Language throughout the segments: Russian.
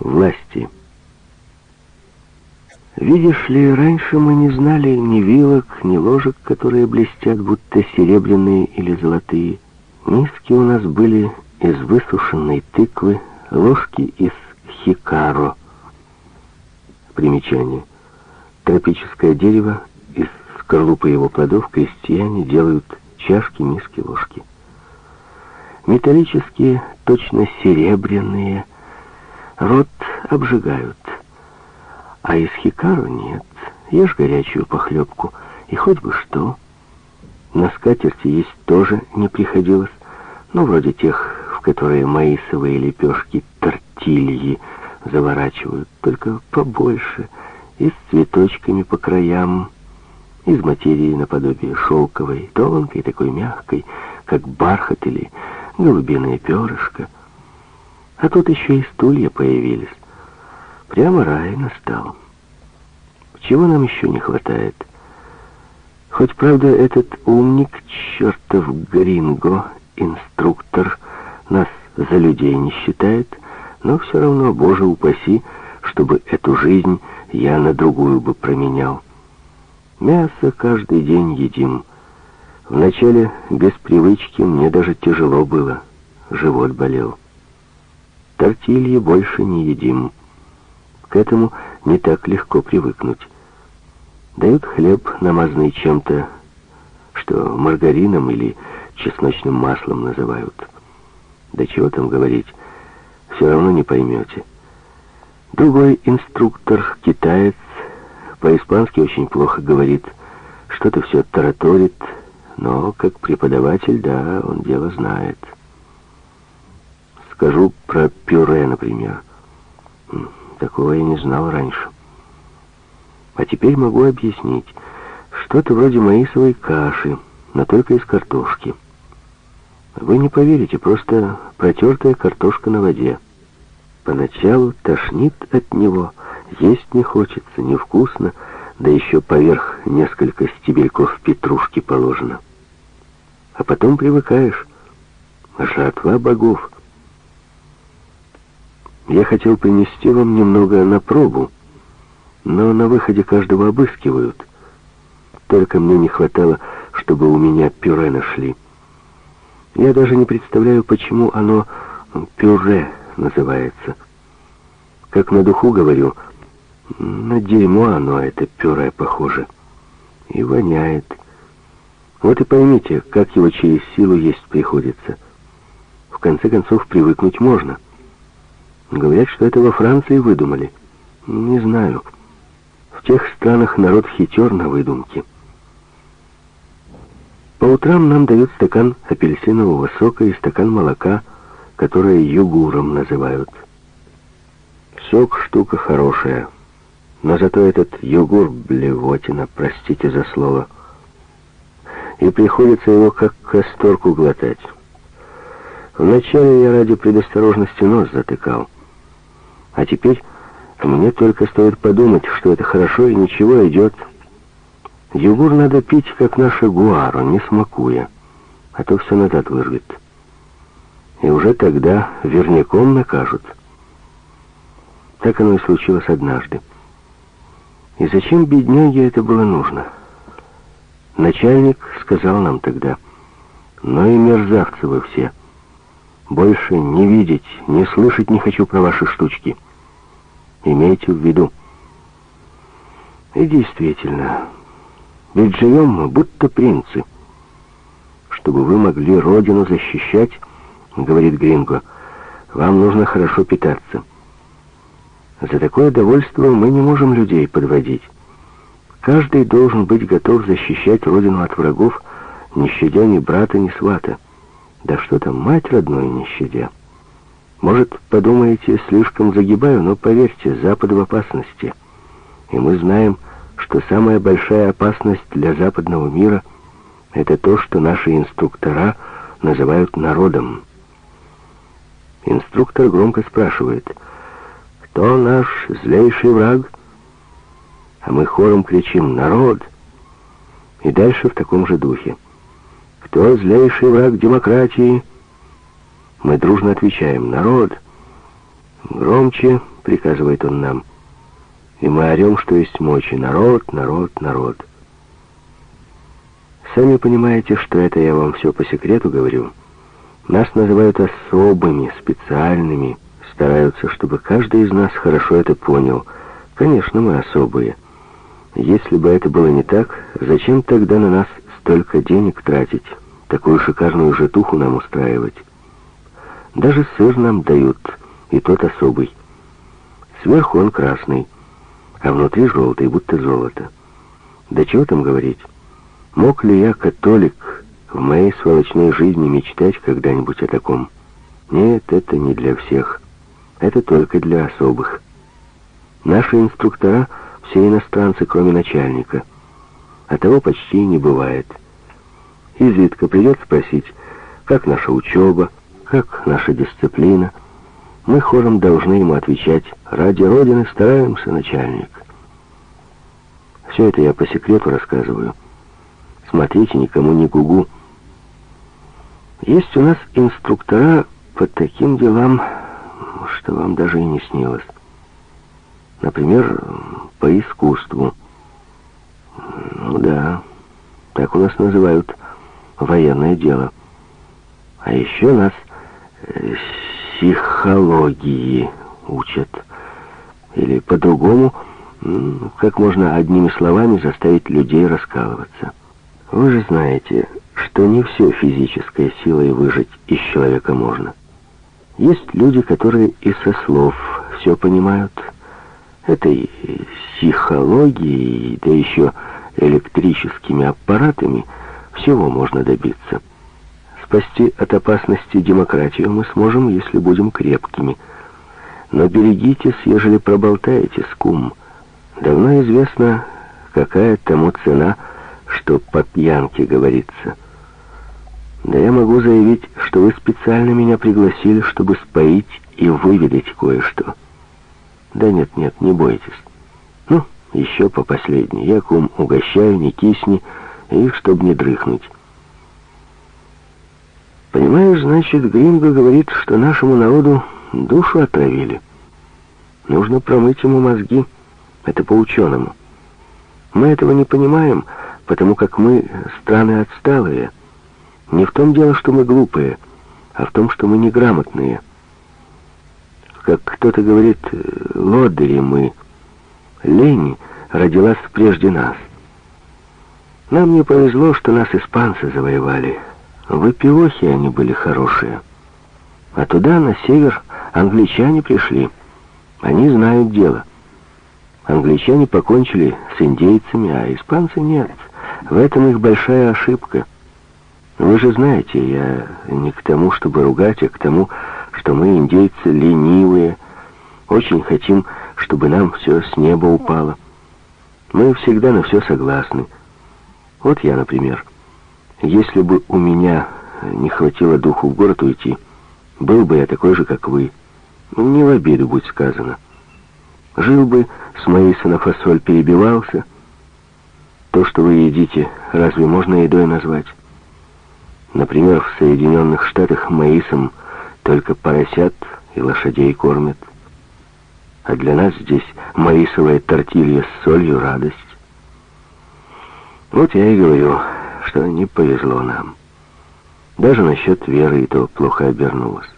власти. Видишь ли, раньше мы не знали ни вилок, ни ложек, которые блестят, будто серебряные или золотые. Миски у нас были из высушенной тыквы, ложки из хикаро. Примечание. Тропическое дерево, из скорлупы его плодов крестьяне делают чашки, миски, ложки. Металлические, точно серебряные, рот обжигают. А из хикару нет. Ешь горячую похлебку, и хоть бы что. На скатерти есть тоже не приходилось, ну, вроде тех, в которые маисовые лепешки тортильи заворачивают, только побольше, и с цветочками по краям, из материи наподобие шелковой, тонкой, такой мягкой, как бархат или голубиное перышко. А тут еще и стулья появились. Прямо рай настал. Чего нам еще не хватает? Хоть, правда, этот умник, чертов Гринго, инструктор, нас за людей не считает, но все равно, Боже упаси, чтобы эту жизнь я на другую бы променял. Мясо каждый день едим. Вначале без привычки мне даже тяжело было, живот болел. Тортильи больше не едим. К этому не так легко привыкнуть. Дают хлеб, намазанный чем-то, что маргарином или чесночным маслом называют. Да чего там говорить, все равно не поймете. Другой инструктор, китаец, по-испански очень плохо говорит, что-то все тараторит, но как преподаватель, да, он дело знает. Скажу про пюре, например. Такого я не знал раньше. А теперь могу объяснить. Что-то вроде маисовой каши, но только из картошки. Вы не поверите, просто протертая картошка на воде. Поначалу тошнит от него, есть не хочется, невкусно, да еще поверх несколько стебельков петрушки положено. А потом привыкаешь. Жатва богов — я хотел принести вам немного на пробу, но на выходе каждого обыскивают. Только мне не хватало, чтобы у меня пюре нашли. Я даже не представляю, почему оно пюре называется. Как на духу говорю, на дерьмо оно, это пюре, похоже. И воняет. Вот и поймите, как его через силу есть приходится. В конце концов, привыкнуть можно. — Говорят, что это во Франции выдумали. Не знаю. В тех странах народ хитер на выдумки. По утрам нам дают стакан апельсинового сока и стакан молока, которое югуром называют. Сок штука хорошая, но зато этот югур блевотина, простите за слово, и приходится его как касторку глотать. Вначале я ради предосторожности нос затыкал. А теперь мне только стоит подумать, что это хорошо и ничего идет. Югур надо пить, как наша гуару, не смакуя, а то все назад вырвет. И уже тогда верняком накажут. Так оно и случилось однажды. И зачем бедняге это было нужно? Начальник сказал нам тогда, «Ну и мерзавцы вы все. Больше не видеть, не слышать не хочу про ваши штучки». Имейте в виду. И действительно, ведь живем мы будто принцы. Чтобы вы могли родину защищать, говорит Гринго, вам нужно хорошо питаться. За такое довольство мы не можем людей подводить. Каждый должен быть готов защищать родину от врагов, не щадя ни брата, ни свата. Да что там, мать родной не щадя. Может, подумаете, слишком загибаю, но поверьте, Запад в опасности. И мы знаем, что самая большая опасность для западного мира — это то, что наши инструктора называют народом. Инструктор громко спрашивает, «Кто наш злейший враг?» А мы хором кричим «Народ!» И дальше в таком же духе. «Кто злейший враг демократии?» Мы дружно отвечаем «Народ!» Громче, приказывает он нам. И мы орем, что есть мочи. Народ, народ, народ. Сами понимаете, что это я вам все по секрету говорю. Нас называют особыми, специальными. Стараются, чтобы каждый из нас хорошо это понял. Конечно, мы особые. Если бы это было не так, зачем тогда на нас столько денег тратить, такую шикарную житуху нам устраивать? Даже сыр нам дают, и тот особый. Сверху он красный, а внутри желтый, будто золото. Да чего там говорить? Мог ли я, католик, в моей сволочной жизни мечтать когда-нибудь о таком? Нет, это не для всех. Это только для особых. Наши инструктора все иностранцы, кроме начальника. А того почти не бывает. Изредка придется спросить, как наша учеба, как наша дисциплина. Мы хором должны ему отвечать, ради Родины стараемся, начальник. Все это я по секрету рассказываю. Смотрите, никому не гугу. Есть у нас инструктора по таким делам, что вам даже и не снилось. Например, по искусству. Ну да, так у нас называют военное дело. А еще нас психологии учат. Или по-другому, как можно одними словами заставить людей раскалываться. Вы же знаете, что не все физической силой выжить из человека можно. Есть люди, которые и со слов все понимают. Этой психологией, да еще электрическими аппаратами всего можно добиться. Спасти от опасности демократию мы сможем, если будем крепкими. Но берегитесь, ежели проболтаете скум. Давно известно, какая тому цена, что по пьянке говорится. Да я могу заявить, что вы специально меня пригласили, чтобы споить и выведать кое-что. Да нет, нет, не бойтесь. Ну, еще по последней. Я кум угощаю, не кисни, и чтоб не дрыхнуть. Понимаешь, значит, Гринго говорит, что нашему народу душу отравили. Нужно промыть ему мозги. Это по-ученому. Мы этого не понимаем, потому как мы страны отсталые. Не в том дело, что мы глупые, а в том, что мы неграмотные. Как кто-то говорит, лодыри мы. Лень родилась прежде нас. Нам не повезло, что нас испанцы завоевали. В Эпиохе они были хорошие. А туда, на север, англичане пришли. Они знают дело. Англичане покончили с индейцами, а испанцы нет. В этом их большая ошибка. Вы же знаете, я не к тому, чтобы ругать, а к тому, что мы, индейцы, ленивые, очень хотим, чтобы нам все с неба упало. Мы всегда на все согласны. Вот я, например, если бы у меня не хватило духу в город уйти, был бы я такой же, как вы. Не в обиду, будь сказано. Жил бы, с моей фасоль перебивался. То, что вы едите, разве можно едой назвать? Например, в Соединенных Штатах маисом только поросят и лошадей кормят. А для нас здесь маисовая тортилья с солью — радость. Вот я и говорю, что не повезло нам. Даже насчет веры и то плохо обернулось.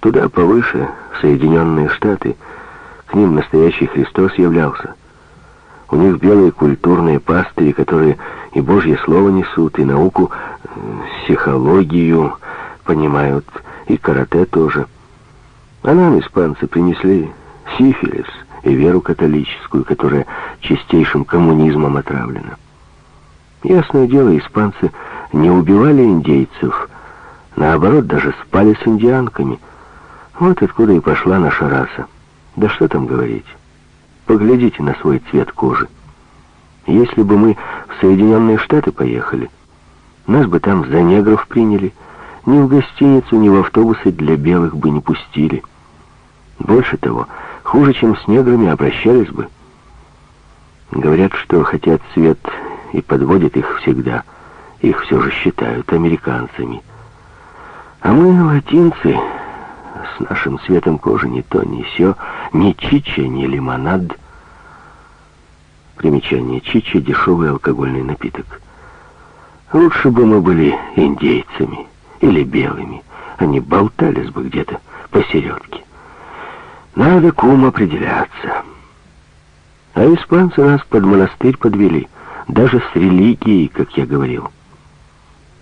Туда повыше, в Соединенные Штаты, к ним настоящий Христос являлся. У них белые культурные пастыри, которые и Божье Слово несут, и науку, э, психологию понимают, и карате тоже. А нам, испанцы, принесли сифилис и веру католическую, которая чистейшим коммунизмом отравлена. Ясное дело, испанцы не убивали индейцев, наоборот, даже спали с индианками. Вот откуда и пошла наша раса. Да что там говорить. Поглядите на свой цвет кожи. Если бы мы в Соединенные Штаты поехали, нас бы там за негров приняли, ни в гостиницу, ни в автобусы для белых бы не пустили. Больше того, хуже, чем с неграми, обращались бы. Говорят, что хотят цвет и подводят их всегда. Их все же считают американцами. А мы, латинцы, с нашим цветом кожи ни то, ни сё, ни чича, ни лимонад. Примечание. Чича — дешевый алкогольный напиток. Лучше бы мы были индейцами или белыми. Они болтались бы где-то посередке. Надо кум определяться. А испанцы нас под монастырь подвели, даже с религией, как я говорил.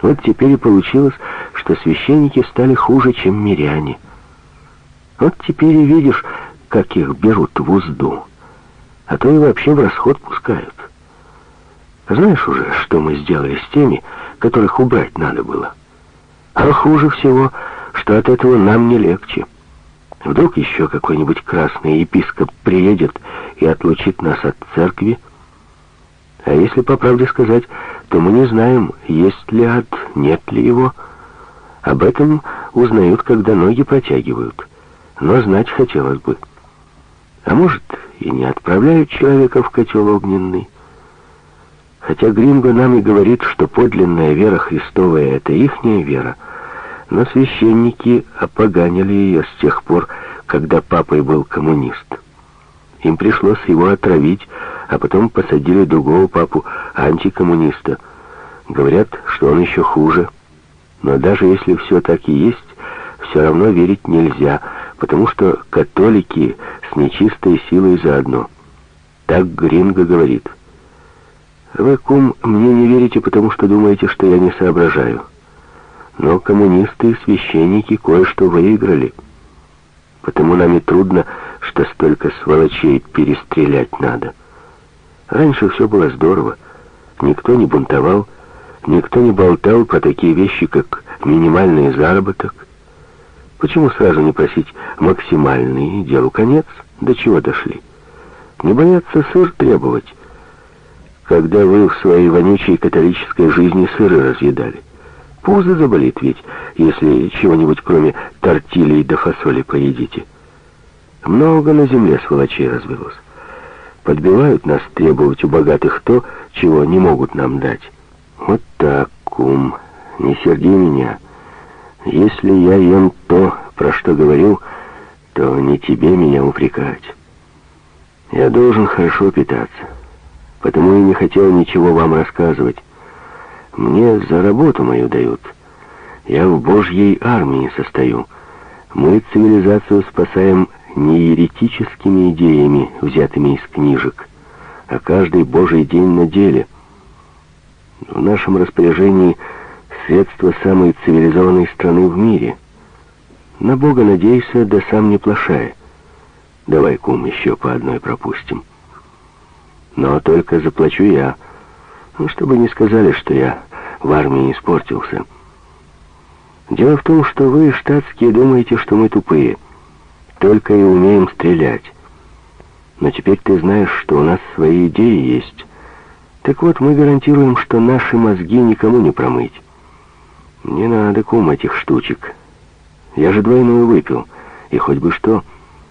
Вот теперь и получилось, что священники стали хуже, чем миряне. Вот теперь и видишь, как их берут в узду, а то и вообще в расход пускают. Знаешь уже, что мы сделали с теми, которых убрать надо было? А хуже всего, что от этого нам не легче. Вдруг еще какой-нибудь красный епископ приедет и отлучит нас от церкви, а если по правде сказать, то мы не знаем, есть ли ад, нет ли его. Об этом узнают, когда ноги протягивают. Но знать хотелось бы. А может, и не отправляют человека в котел огненный. Хотя Гринго нам и говорит, что подлинная вера Христовая — это ихняя вера, но священники опоганили ее с тех пор, когда папой был коммунист. Им пришлось его отравить, а потом посадили другого папу, антикоммуниста. Говорят, что он еще хуже. Но даже если все так и есть, все равно верить нельзя, потому что католики с нечистой силой заодно. Так Гринго говорит. Вы, кум, мне не верите, потому что думаете, что я не соображаю. Но коммунисты и священники кое-что выиграли. Потому нам и трудно, что столько сволочей перестрелять надо. Раньше все было здорово. Никто не бунтовал, никто не болтал про такие вещи, как минимальный заработок. Почему сразу не просить максимальный, делу конец? До чего дошли? Не бояться сыр требовать, когда вы в своей вонючей католической жизни сыры разъедали. Пузо заболит ведь, если чего-нибудь кроме тортилей да фасоли поедите. Много на земле сволочей развелось подбивают нас требовать у богатых то, чего не могут нам дать. Вот так, кум, не серди меня. Если я ем то, про что говорил, то не тебе меня упрекать. Я должен хорошо питаться, потому и не хотел ничего вам рассказывать. Мне за работу мою дают. Я в Божьей армии состою. Мы цивилизацию спасаем не еретическими идеями, взятыми из книжек, а каждый божий день на деле. В нашем распоряжении средства самой цивилизованной страны в мире. На Бога надейся, да сам не плашай. Давай, кум, еще по одной пропустим. Но только заплачу я, ну, чтобы не сказали, что я в армии испортился. Дело в том, что вы, штатские, думаете, что мы тупые — только и умеем стрелять. Но теперь ты знаешь, что у нас свои идеи есть. Так вот, мы гарантируем, что наши мозги никому не промыть. Не надо, кум, этих штучек. Я же двойную выпил, и хоть бы что.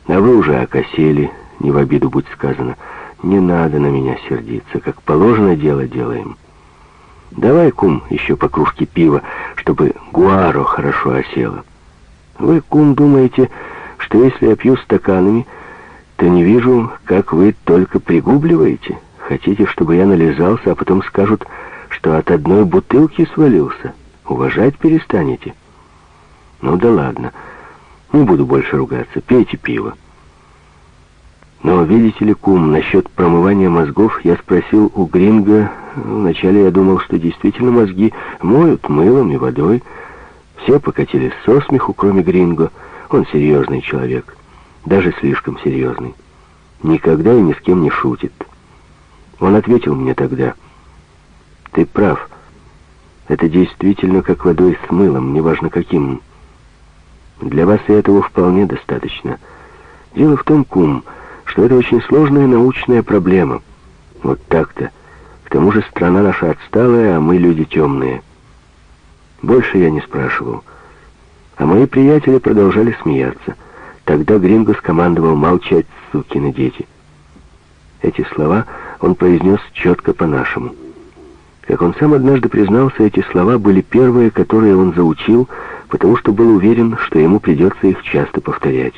А вы уже окосели, не в обиду будь сказано. Не надо на меня сердиться, как положено дело делаем. Давай, кум, еще по кружке пива, чтобы гуаро хорошо осело. Вы, кум, думаете что если я пью стаканами, то не вижу, как вы только пригубливаете. Хотите, чтобы я нализался, а потом скажут, что от одной бутылки свалился? Уважать перестанете? Ну да ладно, не буду больше ругаться, пейте пиво. Но, видите ли, кум, насчет промывания мозгов я спросил у Гринга. Вначале я думал, что действительно мозги моют мылом и водой. Все покатились со смеху, кроме Гринго. Он серьезный человек, даже слишком серьезный. Никогда и ни с кем не шутит. Он ответил мне тогда, «Ты прав. Это действительно как водой с мылом, неважно каким. Для вас и этого вполне достаточно. Дело в том, кум, что это очень сложная научная проблема. Вот так-то. К тому же страна наша отсталая, а мы люди темные. Больше я не спрашивал». А мои приятели продолжали смеяться. Тогда Гринго скомандовал молчать, сукины дети. Эти слова он произнес четко по-нашему. Как он сам однажды признался, эти слова были первые, которые он заучил, потому что был уверен, что ему придется их часто повторять.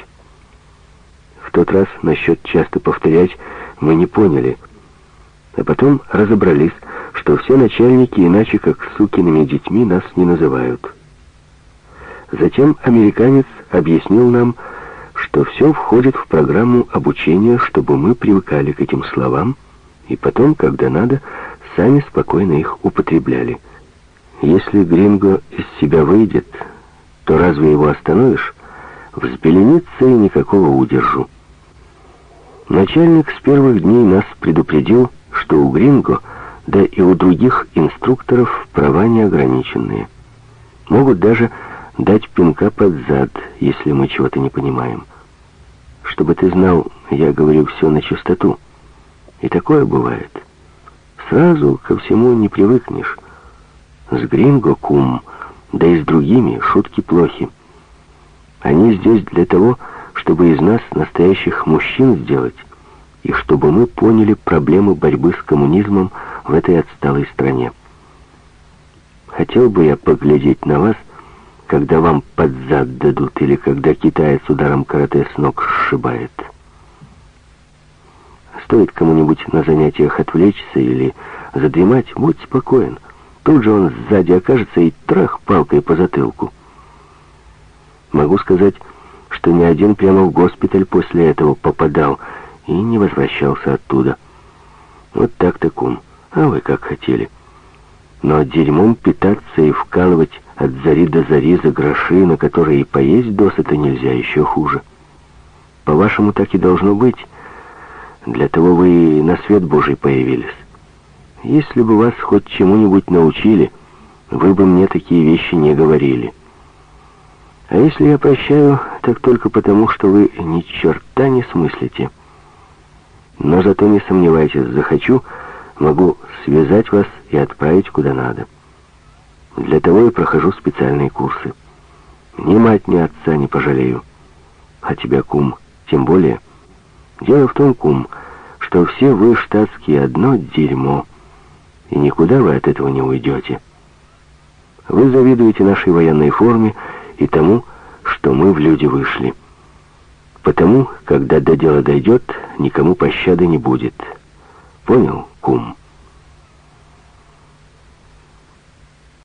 В тот раз насчет часто повторять мы не поняли, а потом разобрались, что все начальники иначе как сукиными детьми нас не называют. Затем американец объяснил нам, что все входит в программу обучения, чтобы мы привыкали к этим словам, и потом, когда надо, сами спокойно их употребляли. Если Гринго из себя выйдет, то разве его остановишь? Взбеленится и никакого удержу. Начальник с первых дней нас предупредил, что у Гринго, да и у других инструкторов права неограниченные. Могут даже дать пинка под зад, если мы чего-то не понимаем. Чтобы ты знал, я говорю все на чистоту. И такое бывает. Сразу ко всему не привыкнешь. С Гринго кум, да и с другими шутки плохи. Они здесь для того, чтобы из нас настоящих мужчин сделать, и чтобы мы поняли проблемы борьбы с коммунизмом в этой отсталой стране. Хотел бы я поглядеть на вас, когда вам под зад дадут, или когда китаец ударом карате с ног сшибает. Стоит кому-нибудь на занятиях отвлечься или задремать, будь спокоен. Тут же он сзади окажется и трах палкой по затылку. Могу сказать, что ни один прямо в госпиталь после этого попадал и не возвращался оттуда. Вот так-то, кум. А вы как хотели. Но дерьмом питаться и вкалывать от зари до зари за гроши, на которые и поесть досыта нельзя, еще хуже. По-вашему, так и должно быть. Для того вы и на свет Божий появились. Если бы вас хоть чему-нибудь научили, вы бы мне такие вещи не говорили. А если я прощаю, так только потому, что вы ни черта не смыслите. Но зато не сомневайтесь, захочу, могу связать вас и отправить куда надо. Для того и прохожу специальные курсы. Ни мать, ни отца не пожалею. А тебя, кум, тем более. Дело в том, кум, что все вы, штатские, одно дерьмо. И никуда вы от этого не уйдете. Вы завидуете нашей военной форме и тому, что мы в люди вышли. Потому, когда до дела дойдет, никому пощады не будет. Понял, кум?»